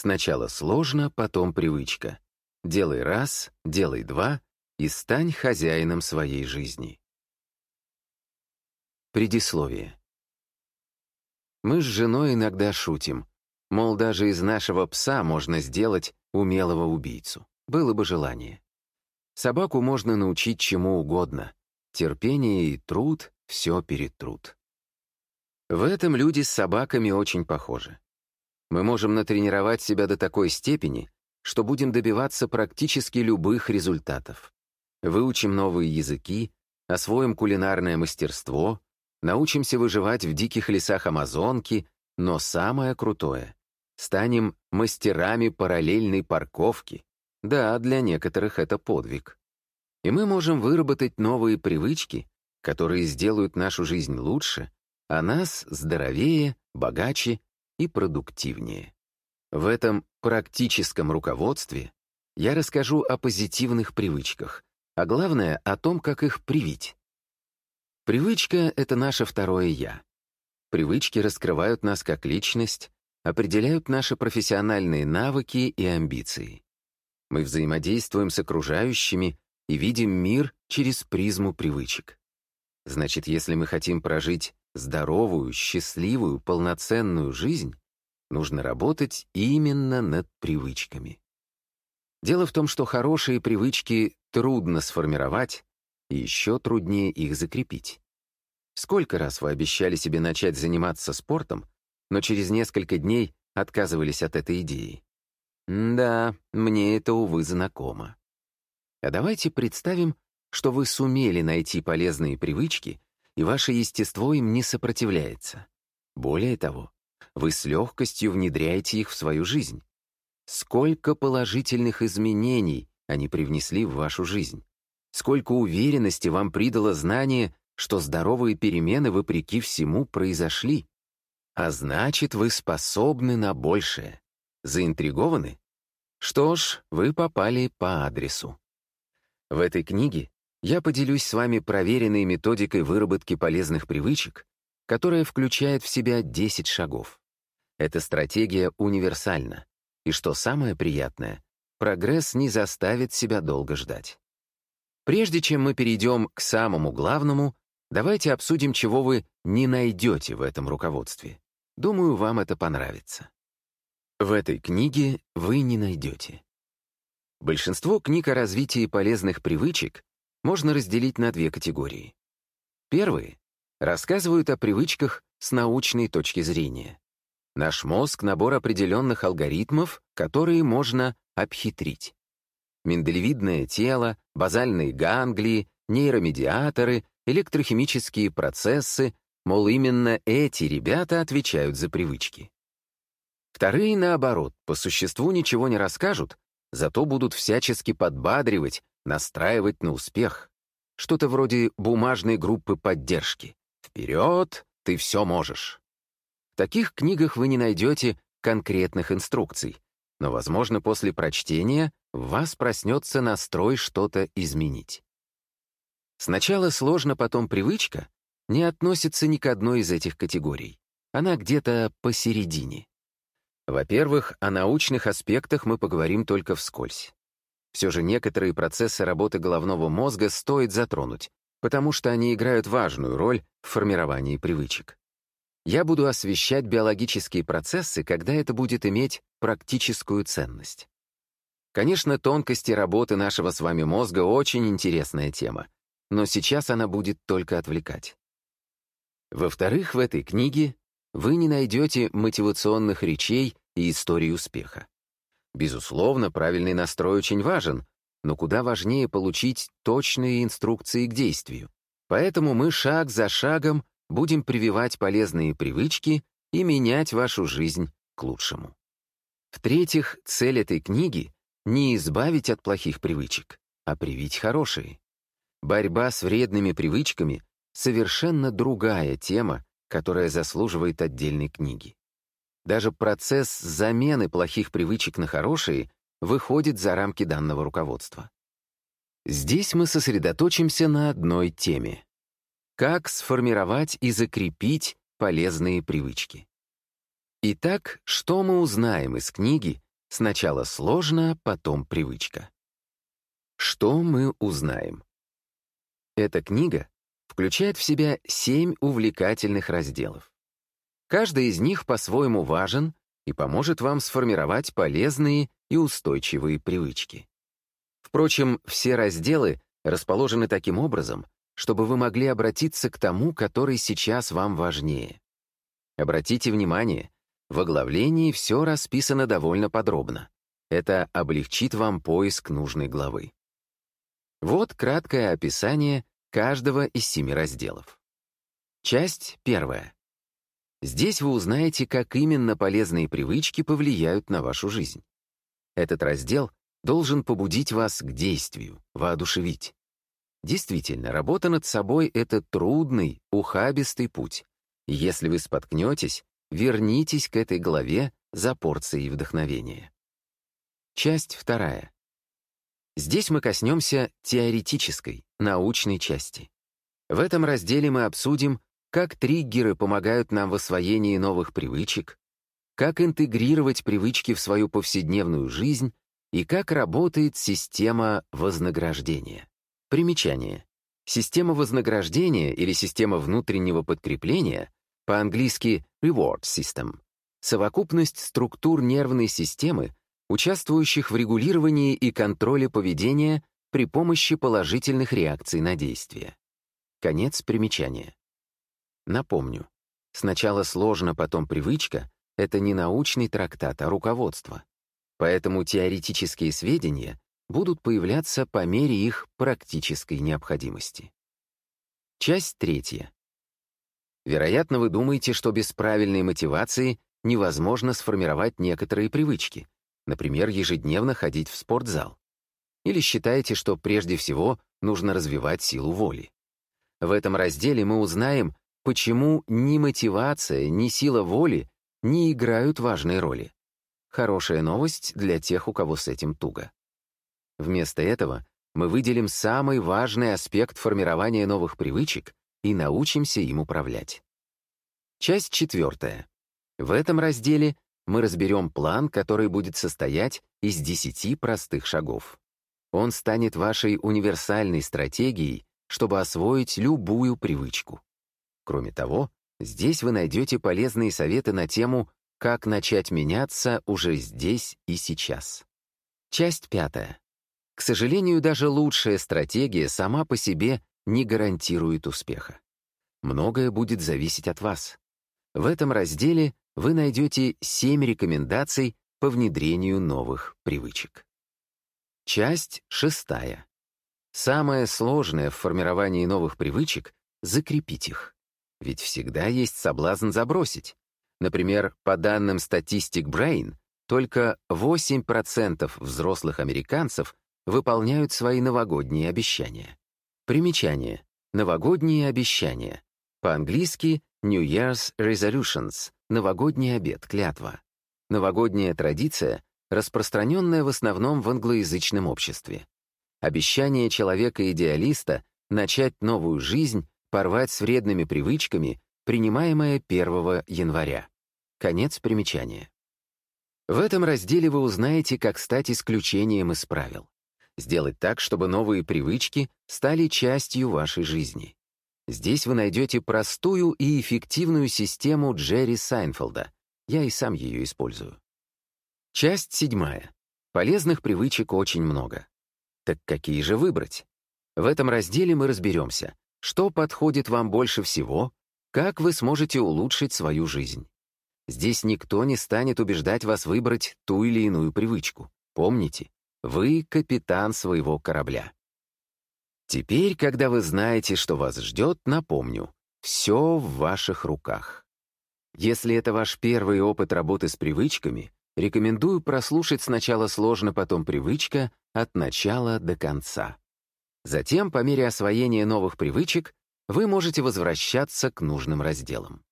Сначала сложно, потом привычка. Делай раз, делай два и стань хозяином своей жизни. Предисловие. Мы с женой иногда шутим, мол, даже из нашего пса можно сделать умелого убийцу. Было бы желание. Собаку можно научить чему угодно. Терпение и труд — все перед труд. В этом люди с собаками очень похожи. Мы можем натренировать себя до такой степени, что будем добиваться практически любых результатов. Выучим новые языки, освоим кулинарное мастерство, научимся выживать в диких лесах Амазонки, но самое крутое — станем мастерами параллельной парковки. Да, для некоторых это подвиг. И мы можем выработать новые привычки, которые сделают нашу жизнь лучше, а нас здоровее, богаче и продуктивнее. В этом практическом руководстве я расскажу о позитивных привычках, а главное — о том, как их привить. Привычка — это наше второе «я». Привычки раскрывают нас как личность, определяют наши профессиональные навыки и амбиции. Мы взаимодействуем с окружающими и видим мир через призму привычек. Значит, если мы хотим прожить здоровую, счастливую, полноценную жизнь, нужно работать именно над привычками. Дело в том, что хорошие привычки трудно сформировать, и еще труднее их закрепить. Сколько раз вы обещали себе начать заниматься спортом, но через несколько дней отказывались от этой идеи? Да, мне это, увы, знакомо. А давайте представим, что вы сумели найти полезные привычки, и ваше естество им не сопротивляется. Более того, вы с легкостью внедряете их в свою жизнь. Сколько положительных изменений они привнесли в вашу жизнь. Сколько уверенности вам придало знание, что здоровые перемены, вопреки всему, произошли. А значит, вы способны на большее. Заинтригованы? Что ж, вы попали по адресу. В этой книге я поделюсь с вами проверенной методикой выработки полезных привычек, которая включает в себя 10 шагов. Эта стратегия универсальна, и что самое приятное, прогресс не заставит себя долго ждать. Прежде чем мы перейдем к самому главному, давайте обсудим, чего вы не найдете в этом руководстве. Думаю, вам это понравится. В этой книге вы не найдете. Большинство книг о развитии полезных привычек можно разделить на две категории. Первые рассказывают о привычках с научной точки зрения. Наш мозг — набор определенных алгоритмов, которые можно обхитрить. Миндалевидное тело, базальные ганглии, нейромедиаторы, электрохимические процессы, мол, именно эти ребята отвечают за привычки. Вторые, наоборот, по существу ничего не расскажут, зато будут всячески подбадривать, настраивать на успех. Что-то вроде бумажной группы поддержки. «Вперед! Ты все можешь!» таких книгах вы не найдете конкретных инструкций, но, возможно, после прочтения в вас проснется настрой что-то изменить. Сначала сложно, потом привычка не относится ни к одной из этих категорий. Она где-то посередине. Во-первых, о научных аспектах мы поговорим только вскользь. Все же некоторые процессы работы головного мозга стоит затронуть, потому что они играют важную роль в формировании привычек. Я буду освещать биологические процессы, когда это будет иметь практическую ценность. Конечно, тонкости работы нашего с вами мозга очень интересная тема, но сейчас она будет только отвлекать. Во-вторых, в этой книге вы не найдете мотивационных речей и истории успеха. Безусловно, правильный настрой очень важен, но куда важнее получить точные инструкции к действию. Поэтому мы шаг за шагом будем прививать полезные привычки и менять вашу жизнь к лучшему. В-третьих, цель этой книги — не избавить от плохих привычек, а привить хорошие. Борьба с вредными привычками — совершенно другая тема, которая заслуживает отдельной книги. Даже процесс замены плохих привычек на хорошие выходит за рамки данного руководства. Здесь мы сосредоточимся на одной теме как сформировать и закрепить полезные привычки? Итак, что мы узнаем из книги, Сначала сложно, потом привычка. Что мы узнаем? Эта книга включает в себя семь увлекательных разделов. Каждый из них по-своему важен и поможет вам сформировать полезные и устойчивые привычки. Впрочем, все разделы расположены таким образом, чтобы вы могли обратиться к тому, который сейчас вам важнее. Обратите внимание, в оглавлении все расписано довольно подробно. Это облегчит вам поиск нужной главы. Вот краткое описание каждого из семи разделов. Часть первая. Здесь вы узнаете, как именно полезные привычки повлияют на вашу жизнь. Этот раздел должен побудить вас к действию, воодушевить. Действительно, работа над собой — это трудный, ухабистый путь. Если вы споткнетесь, вернитесь к этой главе за порцией вдохновения. Часть вторая. Здесь мы коснемся теоретической, научной части. В этом разделе мы обсудим, как триггеры помогают нам в освоении новых привычек, как интегрировать привычки в свою повседневную жизнь и как работает система вознаграждения. Примечание. Система вознаграждения или система внутреннего подкрепления, по-английски reward system, совокупность структур нервной системы, участвующих в регулировании и контроле поведения при помощи положительных реакций на действие. Конец примечания. Напомню, сначала сложно, потом привычка — это не научный трактат, а руководство. Поэтому теоретические сведения будут появляться по мере их практической необходимости. Часть третья. Вероятно, вы думаете, что без правильной мотивации невозможно сформировать некоторые привычки, например, ежедневно ходить в спортзал. Или считаете, что прежде всего нужно развивать силу воли. В этом разделе мы узнаем, почему ни мотивация, ни сила воли не играют важной роли. Хорошая новость для тех, у кого с этим туго. Вместо этого мы выделим самый важный аспект формирования новых привычек и научимся им управлять. Часть четвертая. В этом разделе мы разберем план, который будет состоять из 10 простых шагов. Он станет вашей универсальной стратегией, чтобы освоить любую привычку. Кроме того, здесь вы найдете полезные советы на тему «Как начать меняться уже здесь и сейчас». Часть пятая. К сожалению, даже лучшая стратегия сама по себе не гарантирует успеха. Многое будет зависеть от вас. В этом разделе вы найдете 7 рекомендаций по внедрению новых привычек. Часть шестая. Самое сложное в формировании новых привычек — закрепить их. Ведь всегда есть соблазн забросить. Например, по данным Statistic Brain, только 8% взрослых американцев выполняют свои новогодние обещания. Примечание. Новогодние обещания. По-английски New Year's Resolutions — новогодний обед, клятва. Новогодняя традиция, распространенная в основном в англоязычном обществе. Обещание человека-идеалиста начать новую жизнь, порвать с вредными привычками, принимаемое 1 января. Конец примечания. В этом разделе вы узнаете, как стать исключением из правил. Сделать так, чтобы новые привычки стали частью вашей жизни. Здесь вы найдете простую и эффективную систему Джерри Сайнфелда. Я и сам ее использую. Часть седьмая. Полезных привычек очень много. Так какие же выбрать? В этом разделе мы разберемся, что подходит вам больше всего, как вы сможете улучшить свою жизнь. Здесь никто не станет убеждать вас выбрать ту или иную привычку. Помните, вы капитан своего корабля. Теперь, когда вы знаете, что вас ждет, напомню, все в ваших руках. Если это ваш первый опыт работы с привычками, рекомендую прослушать сначала сложно, потом привычка от начала до конца. Затем, по мере освоения новых привычек, вы можете возвращаться к нужным разделам.